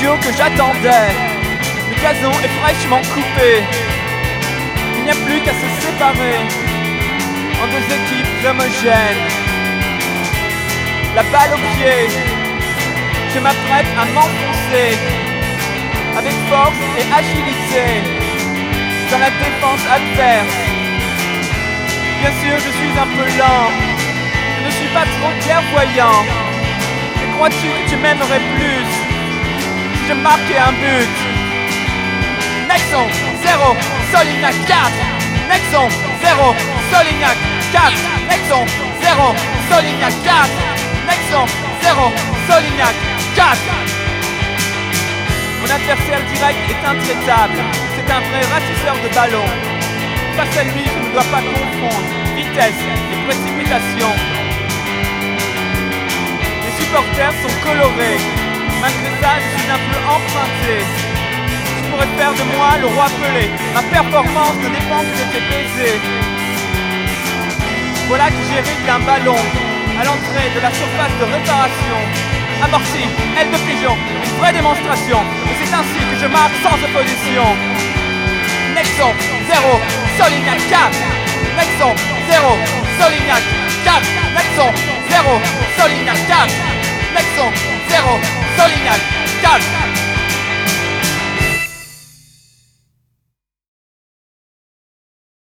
que j'attendais. Le gazon est fraîchement coupé. Il n'y a plus qu'à se séparer en deux équipes homogènes. La balle au pied, je m'apprête à m'enfoncer avec force et agilité dans la défense adverse. Bien sûr, je suis un peu lent, je ne suis pas trop clairvoyant. Mais crois-tu que tu m'aimerais plus? Je marquais un but Nexon 0, Solignac 4 Nexon 0, Solignac 4 Nexon 0, Solignac 4 Nexon 0, Solignac 4 Mon adversaire direct est intraitable. C'est un vrai ratisseur de ballon. Face à lui, je ne dois pas confondre vitesse et précipitation. Les supporters sont colorés. Je suis un peu emprunté. Je pourrais faire de moi le roi pelé. Ma performance ne dépend que de tes baisers. Voilà que j'hérite d'un ballon à l'entrée de la surface de réparation. Amorti, aile de pigeon, une vraie démonstration. Et c'est ainsi que je marque sans opposition. Nexon 0, Solignac 4 Nexon 0, Solignac 4 Nexon 0, Solignac 4 Nexon 0, Solignac 4